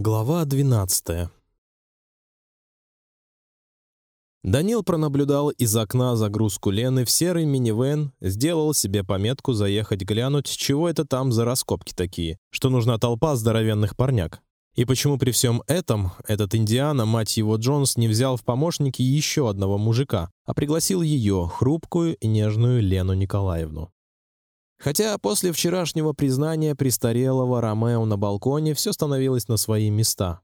Глава 12 Данил пронаблюдал из окна загрузку Лены в серый минивэн, сделал себе пометку заехать глянуть, чего это там за раскопки такие, что нужна толпа здоровенных парняк. И почему при всем этом этот Индиана, мать его Джонс, не взял в помощники еще одного мужика, а пригласил ее, хрупкую и нежную Лену Николаевну. Хотя после вчерашнего признания престарелого Ромео на балконе все становилось на свои места.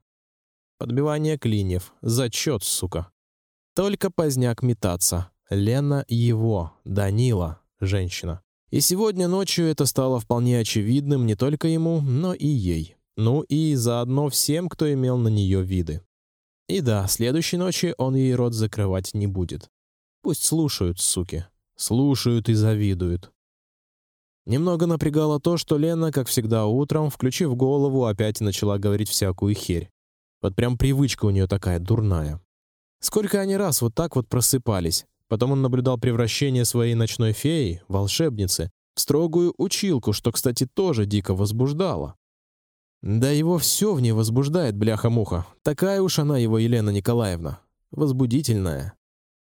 Подбивание клиньев, зачет, сука. Только поздняк метаться. Лена его, Данила, женщина. И сегодня ночью это стало вполне очевидным не только ему, но и ей. Ну и заодно всем, кто имел на нее виды. И да, следующей ночи он ей рот закрывать не будет. Пусть слушают, суки, слушают и завидуют. Немного напрягало то, что Лена, как всегда утром, включив голову, опять начала говорить всякую херь. Вот прям привычка у нее такая дурная. Сколько они раз вот так вот просыпались. Потом он наблюдал превращение своей ночной феи, волшебницы, в строгую училку, что, кстати, тоже дико возбуждало. Да его все в ней возбуждает, бляха-муха. Такая уж она его Елена Николаевна, возбудительная.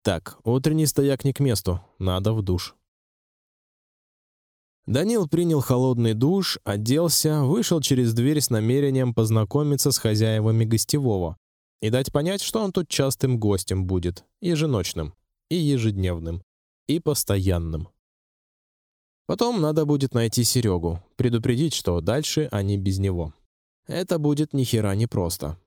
Так, утренний стояк не к месту, надо в душ. Данил принял холодный душ, оделся, вышел через дверь с намерением познакомиться с хозяевами гостевого и дать понять, что он тут частым гостем будет, еженочным, и ежедневным, и постоянным. Потом надо будет найти Серегу, предупредить, что дальше они без него. Это будет ни хера не просто.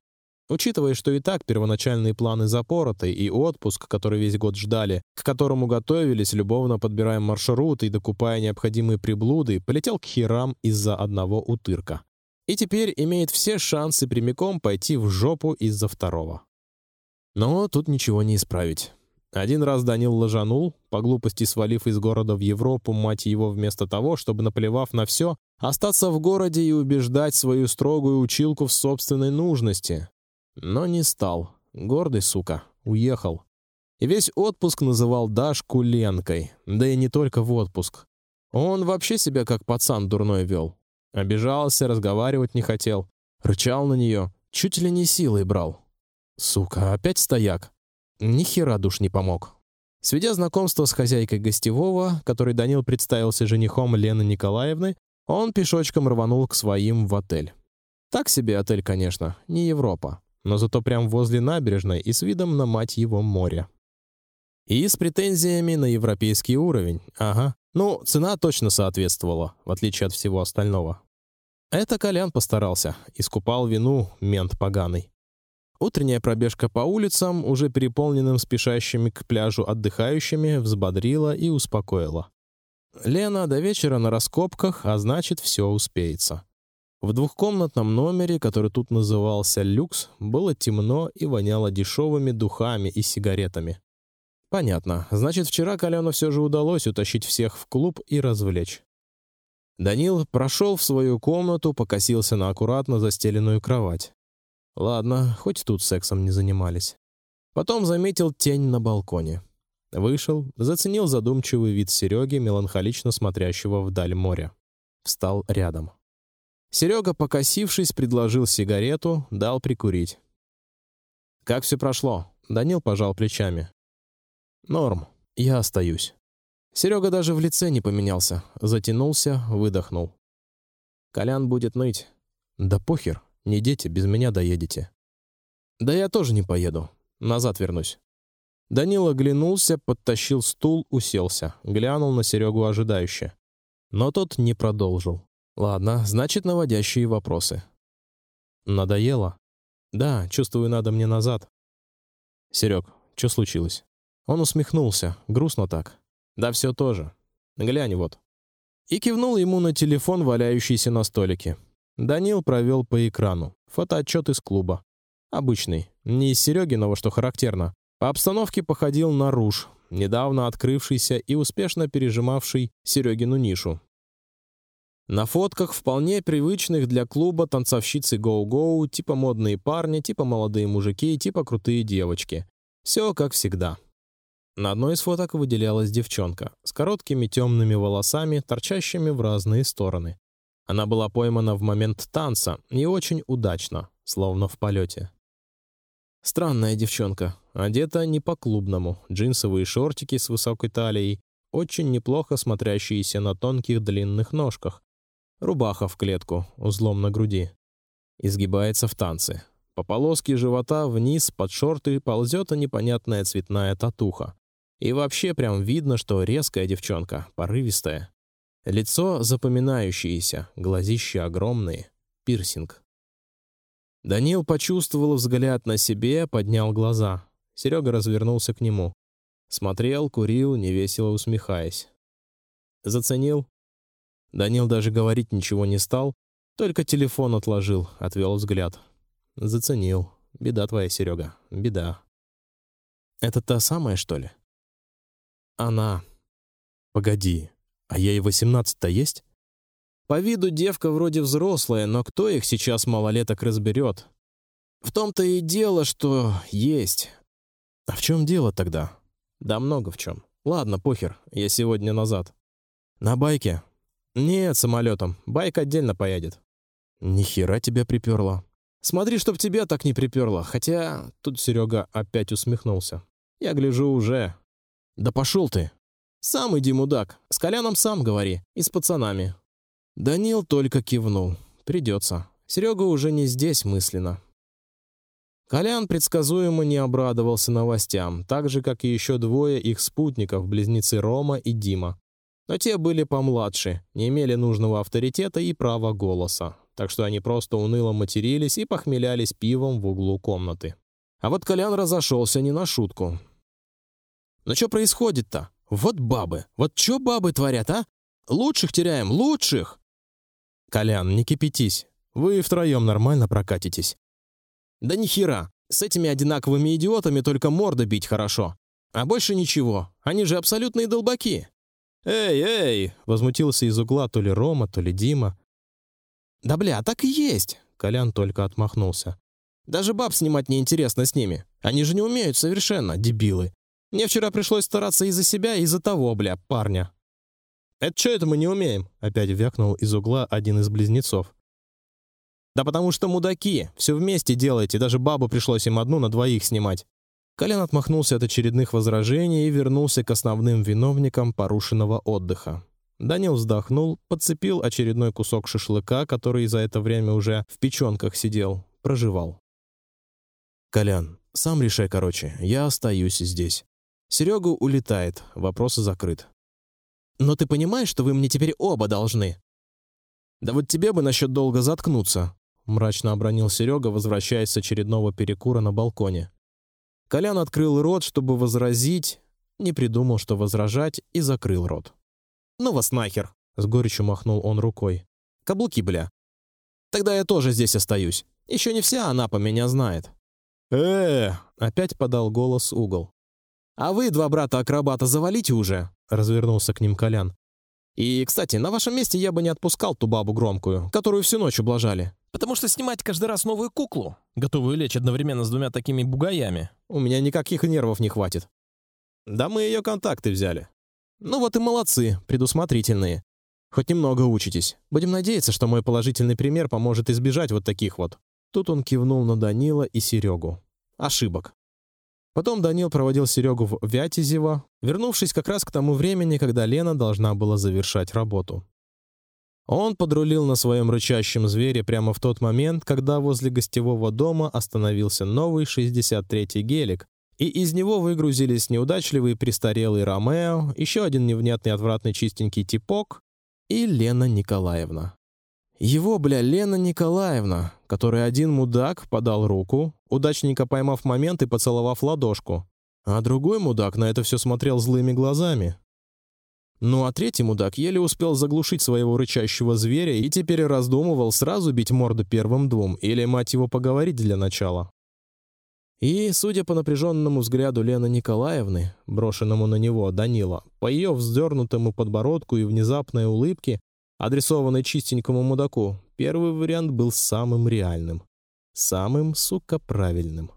Учитывая, что и так первоначальные планы запороты и отпуск, который весь год ждали, к которому готовились, любовно подбирая маршруты и докупая необходимые приблуды, полетел к херам из-за одного утырка. И теперь имеет все шансы прямиком пойти в жопу из-за второго. Но тут ничего не исправить. Один раз Данил лажанул, по глупости свалив из города в Европу, мать его, вместо того, чтобы наплевав на все, остаться в городе и убеждать свою строгую училку в собственной нужности, но не стал. Гордый сука. Уехал. И весь отпуск называл Дашку Ленкой. Да и не только в отпуск. Он вообще себя как пацан дурной вел. Обижался, разговаривать не хотел. Рычал на нее. Чуть ли не силой брал. Сука, опять стояк. Ни хера душ не помог. Сведя знакомство с хозяйкой гостевого, который Данил представился женихом Лены Николаевны, он пешочком рванул к своим в отель. Так себе отель, конечно, не Европа но зато прям возле набережной и с видом на мать его море. И с претензиями на европейский уровень. Ага. Ну, цена точно соответствовала, в отличие от всего остального. Это Колян постарался, искупал вину мент поганый. Утренняя пробежка по улицам, уже переполненным спешащими к пляжу отдыхающими, взбодрила и успокоила. Лена до вечера на раскопках, а значит, все успеется. В двухкомнатном номере, который тут назывался люкс, было темно и воняло дешевыми духами и сигаретами. Понятно. Значит, вчера Коляну все же удалось утащить всех в клуб и развлечь. Данил прошел в свою комнату, покосился на аккуратно застеленную кровать. Ладно, хоть тут сексом не занимались. Потом заметил тень на балконе. Вышел, заценил задумчивый вид Сереги, меланхолично смотрящего вдаль моря. Встал рядом. Серега, покосившись, предложил сигарету, дал прикурить. Как все прошло? Данил пожал плечами. Норм. Я остаюсь. Серега даже в лице не поменялся, затянулся, выдохнул. Колян будет ныть. Да похер, не дети, без меня доедете. Да я тоже не поеду, назад вернусь. Данил оглянулся, подтащил стул, уселся, глянул на Серегу ожидающе, но тот не продолжил. Ладно, значит, наводящие вопросы. Надоело? Да, чувствую, надо мне назад. Серег, что случилось? Он усмехнулся, грустно так. Да все тоже. Глянь вот. И кивнул ему на телефон, валяющийся на столике. Данил провел по экрану. Фотоотчет из клуба. Обычный, не из Серегиного, что характерно. По обстановке походил на руж, недавно открывшийся и успешно пережимавший Серегину нишу. На фотках вполне привычных для клуба танцовщицы гоу-гоу, типа модные парни, типа молодые мужики, типа крутые девочки. Все как всегда. На одной из фоток выделялась девчонка с короткими темными волосами, торчащими в разные стороны. Она была поймана в момент танца и очень удачно, словно в полете. Странная девчонка, одета не по-клубному, джинсовые шортики с высокой талией, очень неплохо смотрящиеся на тонких длинных ножках, рубаха в клетку, узлом на груди. Изгибается в танце. По полоске живота вниз под шорты ползет непонятная цветная татуха. И вообще прям видно, что резкая девчонка, порывистая. Лицо запоминающееся, глазища огромные, пирсинг. Данил почувствовал взгляд на себе, поднял глаза. Серега развернулся к нему, смотрел, курил, невесело усмехаясь. Заценил. Данил даже говорить ничего не стал, только телефон отложил, отвел взгляд. Заценил. Беда твоя, Серега, беда. Это та самая, что ли? Она. Погоди, а ей восемнадцать-то есть? По виду девка вроде взрослая, но кто их сейчас малолеток разберет? В том-то и дело, что есть. А в чем дело тогда? Да много в чем. Ладно, похер, я сегодня назад. На байке? Нет, самолетом. Байк отдельно поедет. Ни хера тебя приперло. Смотри, чтоб тебя так не приперло. Хотя тут Серега опять усмехнулся. Я гляжу уже. Да пошел ты. Сам иди, мудак. С Коляном сам говори. И с пацанами. Данил только кивнул. Придется. Серега уже не здесь мысленно. Колян предсказуемо не обрадовался новостям, так же как и еще двое их спутников, близнецы Рома и Дима. Но те были помладше, не имели нужного авторитета и права голоса, так что они просто уныло матерились и похмелялись пивом в углу комнаты. А вот Колян разошелся не на шутку. «Ну что происходит-то? Вот бабы, вот что бабы творят, а? Лучших теряем, лучших!» «Колян, не кипятись. Вы втроем нормально прокатитесь». «Да ни хера. С этими одинаковыми идиотами только морда бить хорошо. А больше ничего. Они же абсолютные долбаки». «Эй, эй!» — возмутился из угла то ли Рома, то ли Дима. «Да бля, так и есть!» — Колян только отмахнулся. «Даже баб снимать неинтересно с ними. Они же не умеют совершенно, дебилы. Мне вчера пришлось стараться из-за себя и из-за того, бля, парня». «Это что это мы не умеем?» — опять вякнул из угла один из близнецов. «Да потому что мудаки, все вместе делаете, даже бабу пришлось им одну на двоих снимать. Колян отмахнулся от очередных возражений и вернулся к основным виновникам порушенного отдыха. Данил вздохнул, подцепил очередной кусок шашлыка, который за это время уже в печенках сидел, проживал. Колян, сам решай, короче. Я остаюсь здесь. Серегу улетает, вопрос закрыт. Но ты понимаешь, что вы мне теперь оба должны? Да вот тебе бы насчет долга заткнуться, мрачно обронил Серега, возвращаясь с очередного перекура на балконе. Колян открыл рот, чтобы возразить, не придумал, что возражать, и закрыл рот. «Ну вас нахер!» — с горечью махнул он рукой. «Каблуки, бля! Тогда я тоже здесь остаюсь. Еще не вся Анапа меня знает». «Э-э!» — опять подал голос угол. «А вы, два брата-акробата, завалите уже!» — развернулся к ним Колян. «И, кстати, на вашем месте я бы не отпускал ту бабу громкую, которую всю ночь ублажали. Потому что снимать каждый раз новую куклу, готовую лечь одновременно с двумя такими бугаями, у меня никаких нервов не хватит. Да мы ее контакты взяли. Ну вот и молодцы, предусмотрительные. Хоть немного учитесь. Будем надеяться, что мой положительный пример поможет избежать вот таких вот. Тут он кивнул на Данила и Серегу. Ошибок. Потом Данил проводил Серегу в Вятизево, вернувшись как раз к тому времени, когда Лена должна была завершать работу. Он подрулил на своем рычащем звере прямо в тот момент, когда возле гостевого дома остановился новый 63-й гелик, и из него выгрузились неудачливый престарелый Ромео, еще один невнятный отвратный чистенький типок и Лена Николаевна. Его, бля, Лена Николаевна, которой один мудак подал руку, удачненько поймав момент и поцеловав ладошку, а другой мудак на это все смотрел злыми глазами. Ну а третий мудак еле успел заглушить своего рычащего зверя и теперь раздумывал сразу бить морду первым двум или мать его поговорить для начала. И, судя по напряженному взгляду Лены Николаевны, брошенному на него Данила, по ее вздернутому подбородку и внезапной улыбке, адресованной чистенькому мудаку, первый вариант был самым реальным, самым сука правильным.